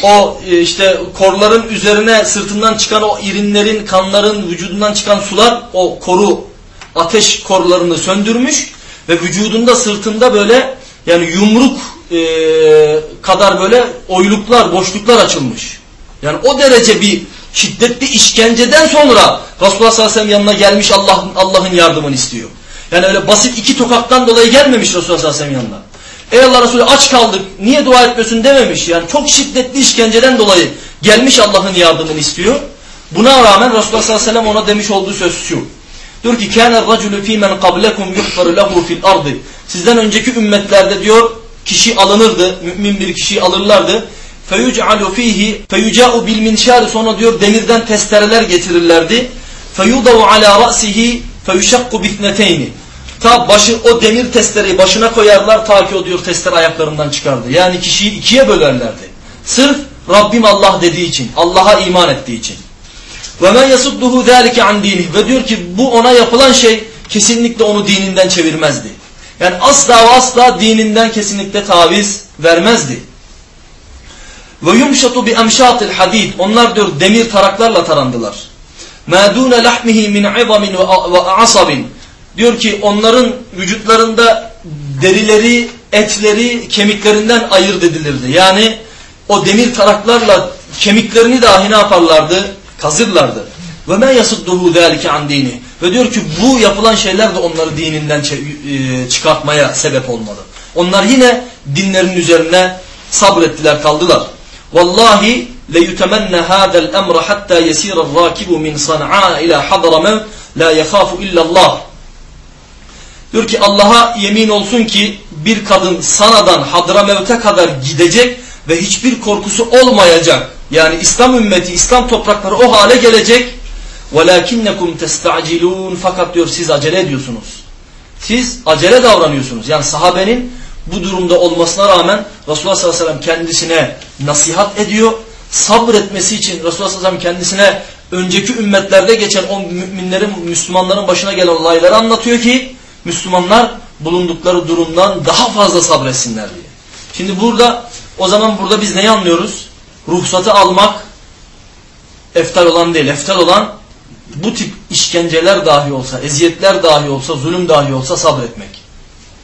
o e, işte korların üzerine sırtından çıkan o irinlerin, kanların vücudundan çıkan sular o koru ateş korlarını söndürmüş ve vücudunda sırtında böyle yani yumruk e, kadar böyle oyluklar, boşluklar açılmış. Yani o derece bir şiddetli işkenceden sonra Resulullah sallallahu aleyhi ve sellem yanına gelmiş Allah'ın Allah'ın yardımını istiyor. Yani öyle basit iki tokaktan dolayı gelmemiş Resulullah sallallahu aleyhi ve sellem yanına. Ey Allah Resulü aç kaldık niye dua etmiyorsun dememiş. Yani çok şiddetli işkenceden dolayı gelmiş Allah'ın yardımını istiyor. Buna rağmen Resulullah sallallahu aleyhi ve sellem ona demiş olduğu söz şu. Diyor ki kâne racülü fîmen kablekum yuhfaru lehu fil ardı. Sizden önceki ümmetlerde diyor kişi alınırdı. Mümin bir kişiyi alırlardı. Feyuc'alu fihi feyuca'u bil minşari sonra diyor demirden testereler getirirlerdi. Feyudavu ala ra'sihi feyuşakku bitneteyni. Ta başı o demir testereyi başına koyarlar ta ki o diyor testere ayaklarından çıkardı. Yani kişiyi ikiye bölerlerdi. Sırf Rabbim Allah dediği için, Allah'a iman ettiği için. Ve men yasudduhu zalike an dini ve diyor ki bu ona yapılan şey kesinlikle onu dininden çevirmezdi. Yani asla ve asla dininden kesinlikle taviz vermezdi. Ve yumşatu bi emşatil hadid. Onlar diyor demir taraklarla tarandılar. Ma dune lahmihi min izamin ve asabin. Diyor ki onların vücutlarında derileri, etleri kemiklerinden ayırt edilirdi. Yani o demir taraklarla kemiklerini dahi ne yaparlardı? Kazırlardı. Ve men yasudduhu zalike an dini. Ve diyor ki bu yapılan şeyler de onları dininden e, çıkartmaya sebep olmalı. Onlar yine dinlerin üzerine sabrettiler kaldılar. Vallahi le yutemenna hada'l emra hatta yesira rakibu min San'a ila Hadramaut la yakhafu illa Allah. Diyor ki Allah'a yemin olsun ki bir kadın Sana'dan Hadramevt'e kadar gidecek ve hiçbir korkusu olmayacak. Yani İslam ümmeti, İslam toprakları o hale gelecek. وَلَاكِنَّكُمْ تَسْتَعْجِلُونَ Fakat diyor siz acele ediyorsunuz. Siz acele davranıyorsunuz. Yani sahabenin bu durumda olmasına rağmen Resulullah sallallahu aleyhi ve sellem kendisine nasihat ediyor. Sabretmesi için Resulullah sallallahu aleyhi ve sellem kendisine önceki ümmetlerde geçen o müminlerin, Müslümanların başına gelen olayları anlatıyor ki Müslümanlar bulundukları durumdan daha fazla sabretsinler diye. Şimdi burada o zaman burada biz neyi anlıyoruz? Ruhsatı almak eftal olan değil. Eftal olan bu tip işkenceler dahi olsa, eziyetler dahi olsa, zulüm dahi olsa sabretmek.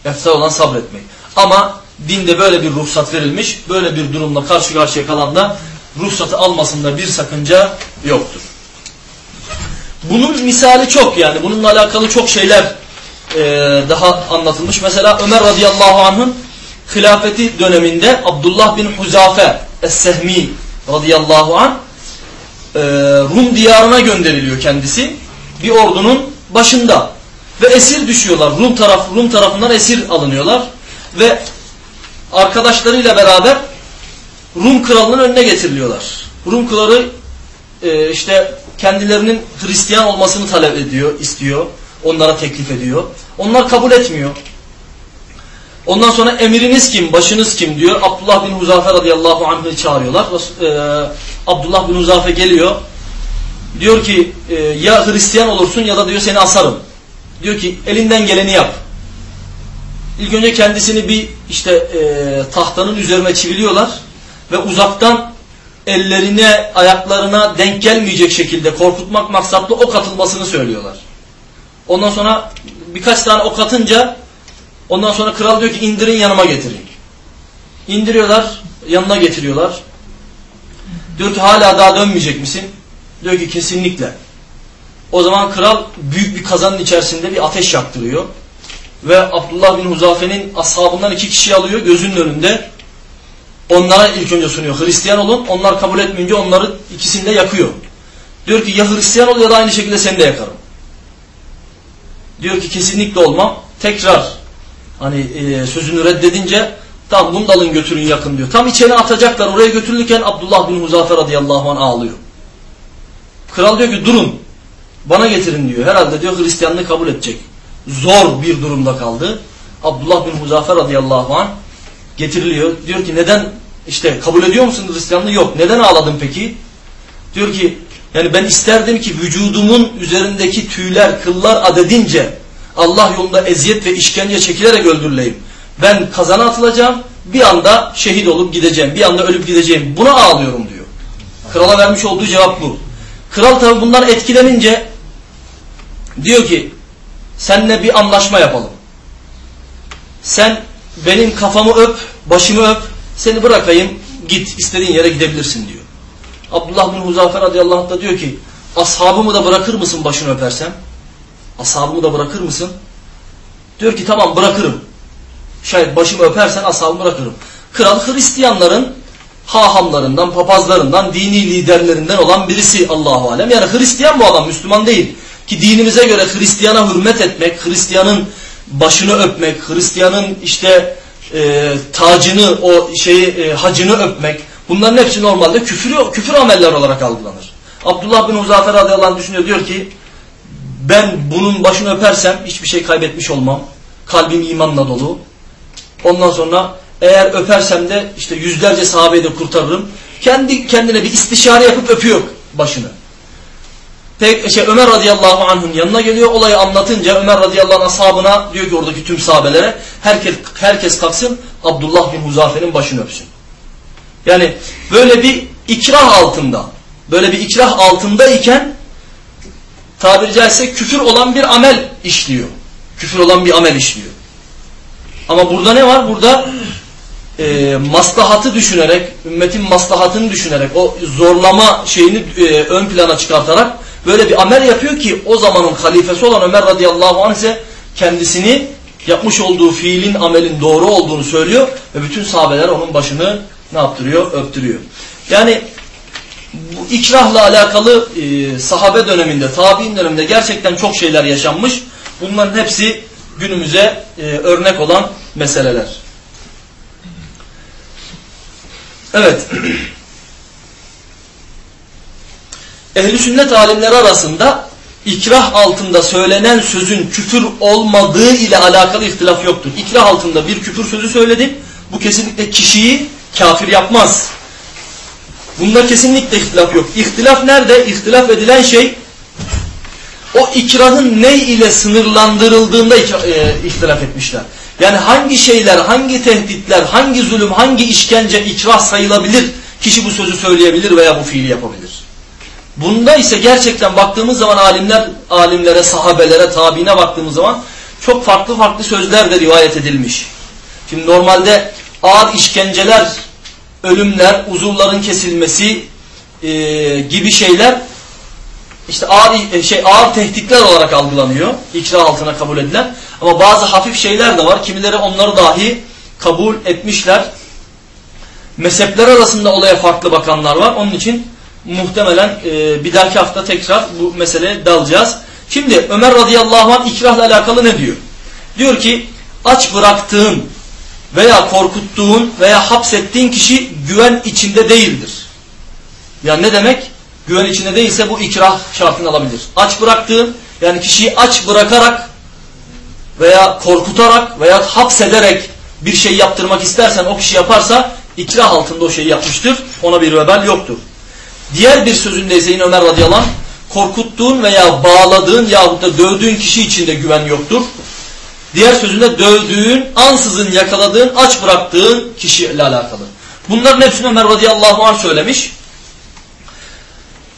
Eftal olan sabretmek. Ama dinde böyle bir ruhsat verilmiş. Böyle bir durumla karşı karşıya kalan da ruhsatı almasında bir sakınca yoktur. Bunun misali çok yani. Bununla alakalı çok şeyler e, daha anlatılmış. Mesela Ömer radıyallahu anh'ın hilafeti döneminde Abdullah bin Huzafe Es-Sehmi radıyallahu anh e, Rum diyarına gönderiliyor kendisi. Bir ordunun başında. Ve esir düşüyorlar. Rum taraf Rum tarafından esir alınıyorlar ve arkadaşlarıyla beraber Rum kralının önüne getiriliyorlar. Rum kralı e, işte kendilerinin Hristiyan olmasını talep ediyor, istiyor. Onlara teklif ediyor. Onlar kabul etmiyor. Ondan sonra emiriniz kim, başınız kim diyor. Abdullah bin Huzafe radıyallahu anh'ı çağırıyorlar. Ee, Abdullah bin Huzafe geliyor. Diyor ki e, ya Hristiyan olursun ya da diyor seni asarım. Diyor ki elinden geleni yap. İlk önce kendisini bir işte e, tahtanın üzerine çiviliyorlar ve uzaktan ellerine, ayaklarına denk gelmeyecek şekilde korkutmak maksatlı ok atılmasını söylüyorlar. Ondan sonra birkaç tane ok atınca ondan sonra kral diyor ki indirin yanıma getirin. İndiriyorlar, yanına getiriyorlar. Diyor ki hala daha dönmeyecek misin? Diyor ki kesinlikle. O zaman kral büyük bir kazanın içerisinde bir ateş yaktırıyor. Ve Abdullah bin Huzafe'nin ashabından iki kişi alıyor gözünün önünde. Onlara ilk önce sunuyor. Hristiyan olun. Onlar kabul etmeyince onları ikisini de yakıyor. Diyor ki ya Hristiyan ol ya da aynı şekilde seni de yakarım. Diyor ki kesinlikle olmam. Tekrar hani e, sözünü reddedince tam bunu dalın götürün yakın diyor. Tam içeri atacaklar. Oraya götürülürken Abdullah bin Huzafe radıyallahu anh ağlıyor. Kral diyor ki durun. Bana getirin diyor. Herhalde diyor Hristiyanlığı kabul edecek. Zor bir durumda kaldı. Abdullah bin Huzafe radıyallahu anh getiriliyor. Diyor ki neden işte kabul ediyor musun Hristiyanlığı? Yok. Neden ağladın peki? Diyor ki yani ben isterdim ki vücudumun üzerindeki tüyler, kıllar adedince Allah yolunda eziyet ve işkence çekilerek öldürüleyim. Ben kazana atılacağım, bir anda şehit olup gideceğim, bir anda ölüp gideceğim. Buna ağlıyorum diyor. Krala vermiş olduğu cevap bu. Kral tabi bundan etkilenince diyor ki senle bir anlaşma yapalım. Sen benim kafamı öp, başımı öp, seni bırakayım, git istediğin yere gidebilirsin diyor. Abdullah bin Huzafer radıyallahu anh da diyor ki ashabımı da bırakır mısın başını öpersem? Ashabımı da bırakır mısın? Diyor ki tamam bırakırım. Şayet başımı öpersen ashabımı bırakırım. Kral Hristiyanların hahamlarından, papazlarından, dini liderlerinden olan birisi Allahu Alem. Yani Hristiyan bu adam, Müslüman değil. Ki dinimize göre Hristiyana hürmet etmek, Hristiyanın başını öpmek, Hristiyanın işte e, tacını, o şeyi e, hacını öpmek, Bunların hepsi normalde küfür, küfür ameller olarak algılanır. Abdullah bin Huzafer radıyallahu anh düşünüyor diyor ki ben bunun başını öpersem hiçbir şey kaybetmiş olmam. Kalbim imanla dolu. Ondan sonra eğer öpersem de işte yüzlerce sahabeyi de kurtarırım. Kendi kendine bir istişare yapıp öpüyor başını. Pek, şey, Ömer radıyallahu anh'ın yanına geliyor. Olayı anlatınca Ömer radıyallahu anh ashabına diyor ki oradaki tüm sahabelere herkes, herkes kalksın Abdullah bin Huzafer'in başını öpsün. Yani böyle bir ikrah altında, böyle bir ikrah altındayken tabiri caizse küfür olan bir amel işliyor. Küfür olan bir amel işliyor. Ama burada ne var? Burada e, maslahatı düşünerek, ümmetin maslahatını düşünerek, o zorlama şeyini e, ön plana çıkartarak böyle bir amel yapıyor ki o zamanın halifesi olan Ömer radıyallahu anh ise kendisini yapmış olduğu fiilin amelin doğru olduğunu söylüyor ve bütün sahabeler onun başını ne yaptırıyor? Öptürüyor. Yani bu ikrahla alakalı e, sahabe döneminde, tabi'in döneminde gerçekten çok şeyler yaşanmış. Bunların hepsi günümüze e, örnek olan meseleler. Evet. Ehli sünnet alimleri arasında ikrah altında söylenen sözün küfür olmadığı ile alakalı ihtilaf yoktur. İkrah altında bir küfür sözü söyledim. Bu kesinlikle kişiyi kafir yapmaz. Bunda kesinlikle ihtilaf yok. İhtilaf nerede? İhtilaf edilen şey o ikrahın ne ile sınırlandırıldığında e, ihtilaf etmişler. Yani hangi şeyler, hangi tehditler, hangi zulüm, hangi işkence ikrah sayılabilir? Kişi bu sözü söyleyebilir veya bu fiili yapabilir. Bunda ise gerçekten baktığımız zaman alimler, alimlere, sahabelere, tabiine baktığımız zaman çok farklı farklı sözler de rivayet edilmiş. Şimdi normalde ağır işkenceler, ölümler, uzuvların kesilmesi e, gibi şeyler işte ağır e, şey ağır tehditler olarak algılanıyor. İkra altına kabul edilen. Ama bazı hafif şeyler de var. Kimileri onları dahi kabul etmişler. Mezhepler arasında olaya farklı bakanlar var. Onun için muhtemelen e, bir dahaki hafta tekrar bu meseleye dalacağız. Şimdi Ömer radıyallahu anh ikrahla alakalı ne diyor? Diyor ki aç bıraktığın veya korkuttuğun veya hapsettiğin kişi güven içinde değildir. Yani ne demek? Güven içinde değilse bu ikrah şartını alabilir. Aç bıraktığın yani kişiyi aç bırakarak veya korkutarak veya hapsederek bir şey yaptırmak istersen o kişi yaparsa ikrah altında o şeyi yapmıştır. Ona bir vebal yoktur. Diğer bir sözünde ise yine Ömer radıyallahu anh, korkuttuğun veya bağladığın yahut da dövdüğün kişi içinde güven yoktur. Diğer sözünde dövdüğün, ansızın yakaladığın, aç bıraktığın kişiyle alakalı. Bunların hepsini Ömer radıyallahu anh söylemiş.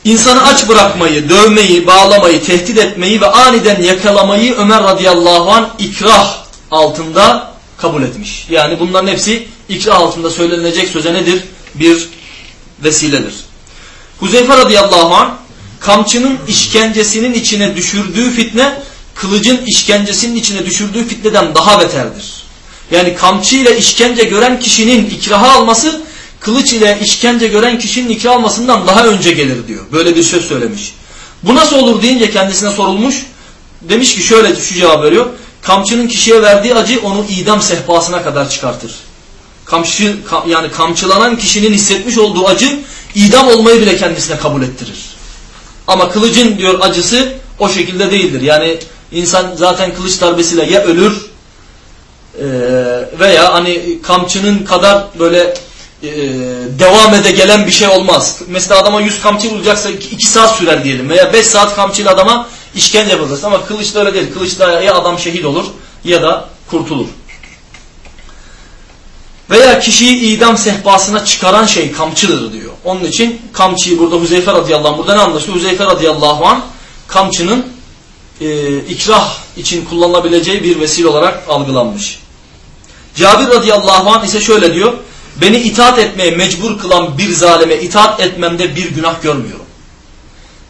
İnsanı aç bırakmayı, dövmeyi, bağlamayı, tehdit etmeyi ve aniden yakalamayı Ömer radıyallahu anh ikrah altında kabul etmiş. Yani bunların hepsi ikrah altında söylenilecek söze nedir? Bir vesiledir. Huzeyfe radıyallahu anh kamçının işkencesinin içine düşürdüğü fitne kılıcın işkencesinin içine düşürdüğü fitneden daha beterdir. Yani kamçı ile işkence gören kişinin ikraha alması kılıç ile işkence gören kişinin ikrah almasından daha önce gelir diyor. Böyle bir söz söylemiş. Bu nasıl olur deyince kendisine sorulmuş. Demiş ki şöyle şu cevap veriyor. Kamçının kişiye verdiği acı onu idam sehpasına kadar çıkartır. Kamçı, yani kamçılanan kişinin hissetmiş olduğu acı idam olmayı bile kendisine kabul ettirir. Ama kılıcın diyor acısı o şekilde değildir. Yani insan zaten kılıç darbesiyle ya ölür veya hani kamçının kadar böyle devam ede gelen bir şey olmaz. Mesela adama 100 kamçı vuracaksa 2 saat sürer diyelim veya 5 saat kamçıyla adama işkence yapılır. Ama kılıçla öyle değil. Kılıçla ya adam şehit olur ya da kurtulur. Veya kişiyi idam sehpasına çıkaran şey kamçıdır diyor. Onun için kamçıyı burada Huzeyfe radıyallahu anh burada ne anlaşılıyor? Huzeyfe radıyallahu anh kamçının e, ikrah için kullanılabileceği bir vesile olarak algılanmış. Cabir radıyallahu anh ise şöyle diyor. Beni itaat etmeye mecbur kılan bir zalime itaat etmemde bir günah görmüyorum.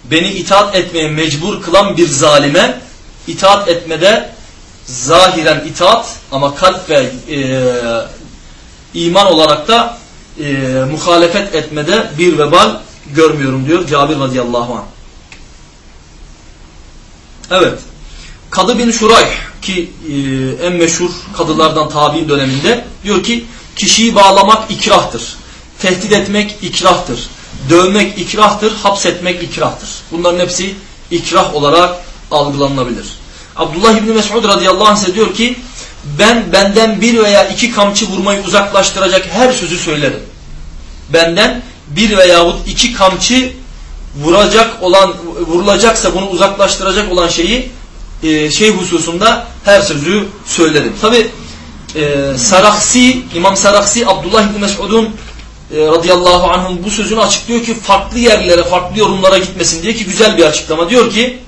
Beni itaat etmeye mecbur kılan bir zalime itaat etmede zahiren itaat ama kalp ve e, iman olarak da e, muhalefet etmede bir vebal görmüyorum diyor Cabir radıyallahu anh. Evet. Kadı bin Şurayh ki e, en meşhur kadılardan tabi'in döneminde diyor ki kişiyi bağlamak ikrahtır. Tehdit etmek ikrahtır. Dövmek ikrahtır. Hapsetmek ikrahtır. Bunların hepsi ikrah olarak algılanabilir. Abdullah İbni Mesud radıyallahu anh diyor ki ben benden bir veya iki kamçı vurmayı uzaklaştıracak her sözü söylerim. Benden bir veyahut iki kamçı vuracak olan vurulacaksa bunu uzaklaştıracak olan şeyi e, şey hususunda her sözü söylerim. Tabi e, Saraksi İmam Saraksi Abdullah İbni Mesud'un e, radıyallahu anh'ın bu sözünü açıklıyor ki farklı yerlere farklı yorumlara gitmesin diye ki güzel bir açıklama. Diyor ki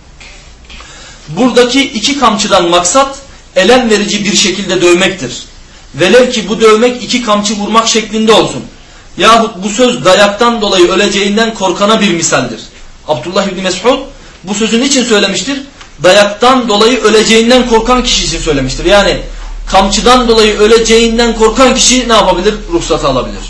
buradaki iki kamçıdan maksat elem verici bir şekilde dövmektir. Velev ki bu dövmek iki kamçı vurmak şeklinde olsun. Yahut bu söz dayaktan dolayı öleceğinden korkana bir misaldir. Abdullah İbni Mesud Bu sözün için söylemiştir? Dayaktan dolayı öleceğinden korkan kişi için söylemiştir. Yani kamçıdan dolayı öleceğinden korkan kişi ne yapabilir? Ruhsatı alabilir.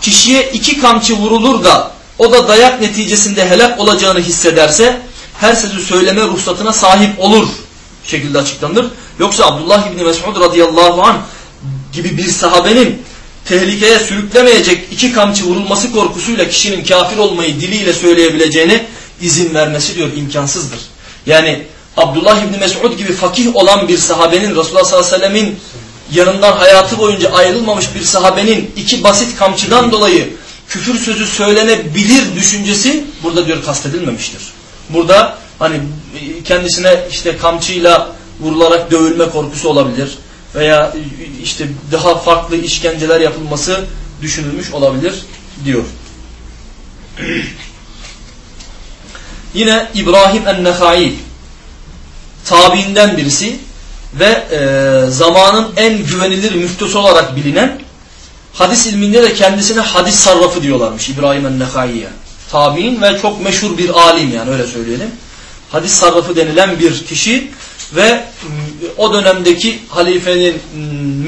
Kişiye iki kamçı vurulur da o da dayak neticesinde helak olacağını hissederse her sözü söyleme ruhsatına sahip olur şekilde açıklanır. Yoksa Abdullah İbni Mesud radıyallahu anh gibi bir sahabenin tehlikeye sürüklemeyecek iki kamçı vurulması korkusuyla kişinin kafir olmayı diliyle söyleyebileceğini izin vermesi diyor imkansızdır. Yani Abdullah İbni Mesud gibi fakih olan bir sahabenin Resulullah sallallahu aleyhi ve sellemin yanından hayatı boyunca ayrılmamış bir sahabenin iki basit kamçıdan dolayı küfür sözü söylenebilir düşüncesi burada diyor kastedilmemiştir. Burada hani kendisine işte kamçıyla vurularak dövülme korkusu olabilir veya işte daha farklı işkenceler yapılması düşünülmüş olabilir diyor. Yine İbrahim en-Nehai tabiinden birisi ve e, zamanın en güvenilir müftüsü olarak bilinen hadis ilminde de kendisine hadis sarrafı diyorlarmış İbrahim en-Nehai'ye. Tabiin ve çok meşhur bir alim yani öyle söyleyelim. Hadis sarrafı denilen bir kişi ve o dönemdeki halifenin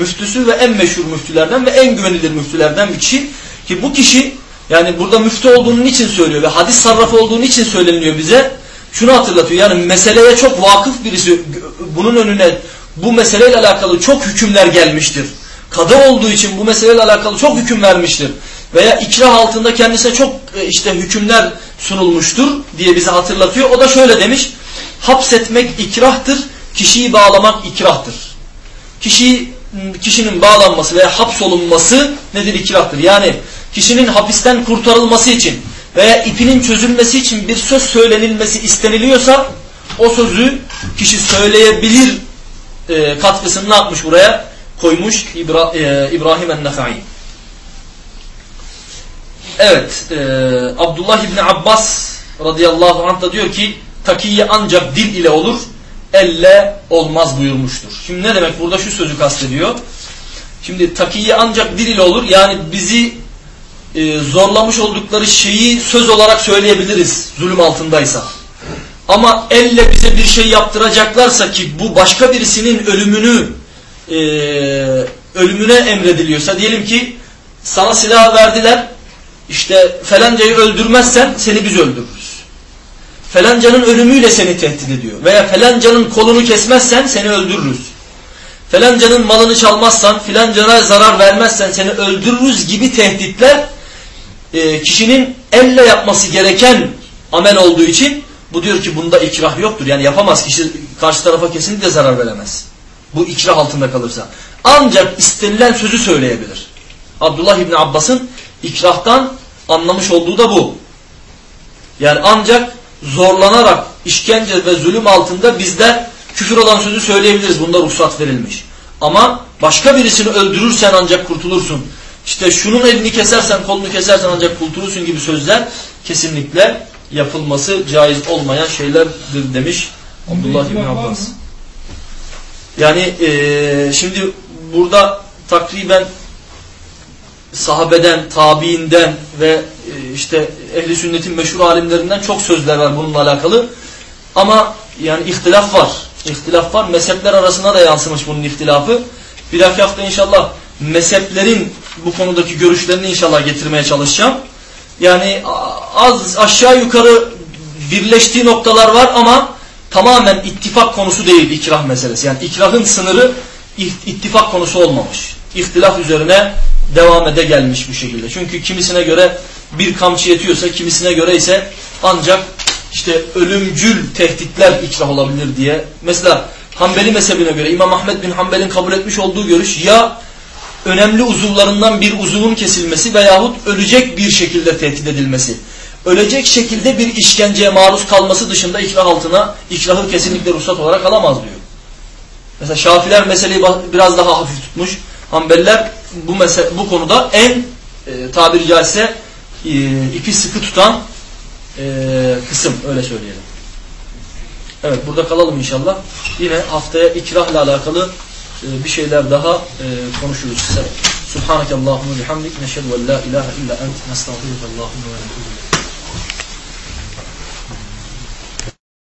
müftüsü ve en meşhur müftülerden ve en güvenilir müftülerden bir kişi ki bu kişi yani burada müftü olduğunun için söylüyor ve hadis sarrafı olduğunu için söyleniyor bize. Şunu hatırlatıyor yani meseleye çok vakıf birisi bunun önüne bu meseleyle alakalı çok hükümler gelmiştir. Kadı olduğu için bu meseleyle alakalı çok hüküm vermiştir. Veya ikrah altında kendisine çok işte hükümler sunulmuştur diye bize hatırlatıyor. O da şöyle demiş. Hapsetmek ikrahtır, kişiyi bağlamak ikrahtır. Kişi, kişinin bağlanması veya hapsolunması nedir ikrahtır? Yani kişinin hapisten kurtarılması için veya ipinin çözülmesi için bir söz söylenilmesi isteniliyorsa o sözü kişi söyleyebilir e, katkısını ne yapmış buraya? Koymuş İbra, e, İbrahim el-Nehai. Evet, e, Abdullah İbni Abbas radıyallahu anh da diyor ki takiye ancak dil ile olur, elle olmaz buyurmuştur. Şimdi ne demek burada şu sözü kastediyor. Şimdi takiye ancak dil ile olur. Yani bizi e, zorlamış oldukları şeyi söz olarak söyleyebiliriz zulüm altındaysa. Ama elle bize bir şey yaptıracaklarsa ki bu başka birisinin ölümünü e, ölümüne emrediliyorsa diyelim ki sana silah verdiler işte felancayı öldürmezsen seni biz öldürürüz. Felancanın ölümüyle seni tehdit ediyor. Veya felancanın kolunu kesmezsen seni öldürürüz. Felancanın malını çalmazsan, filancana zarar vermezsen seni öldürürüz gibi tehditler e, kişinin elle yapması gereken amel olduğu için bu diyor ki bunda ikrah yoktur. Yani yapamaz kişi karşı tarafa kesinlikle zarar veremez. Bu ikrah altında kalırsa. Ancak istenilen sözü söyleyebilir. Abdullah İbni Abbas'ın ikrahtan anlamış olduğu da bu. Yani ancak zorlanarak işkence ve zulüm altında bizler küfür olan sözü söyleyebiliriz. Bunda ruhsat verilmiş. Ama başka birisini öldürürsen ancak kurtulursun. İşte şunun elini kesersen, kolunu kesersen ancak kurtulursun gibi sözler kesinlikle yapılması caiz olmayan şeylerdir demiş Abdullah İbni Abbas. Yani e, şimdi burada takriben sahabeden, tabiinden ve e, işte ehli sünnetin meşhur alimlerinden çok sözler var bununla alakalı. Ama yani ihtilaf var. İhtilaf var. Mezhepler arasında da yansımış bunun ihtilafı. Bir dahaki hafta inşallah mezheplerin bu konudaki görüşlerini inşallah getirmeye çalışacağım. Yani az aşağı yukarı birleştiği noktalar var ama tamamen ittifak konusu değil ikrah meselesi. Yani ikrahın sınırı ittifak konusu olmamış. İhtilaf üzerine devam ede gelmiş bu şekilde. Çünkü kimisine göre bir kamçı yetiyorsa kimisine göre ise ancak işte ölümcül tehditler ikrah olabilir diye. Mesela Hanbeli mezhebine göre İmam Ahmed bin Hanbel'in kabul etmiş olduğu görüş ya önemli uzuvlarından bir uzuvun kesilmesi veyahut ölecek bir şekilde tehdit edilmesi. Ölecek şekilde bir işkenceye maruz kalması dışında ikrah altına ikrahı kesinlikle ruhsat olarak alamaz diyor. Mesela Şafiler meseleyi biraz daha hafif tutmuş. Hanbeliler bu, bu konuda en e, tabiri caizse e, ipi sıkı tutan e, kısım öyle söyleyelim. Evet burada kalalım inşallah. Yine haftaya ikrahla alakalı e, bir şeyler daha e, konuşuruz. Subhanakallahumma bihamdik neşhedü en la ilahe illa ent nestağfiruke Allahumma ve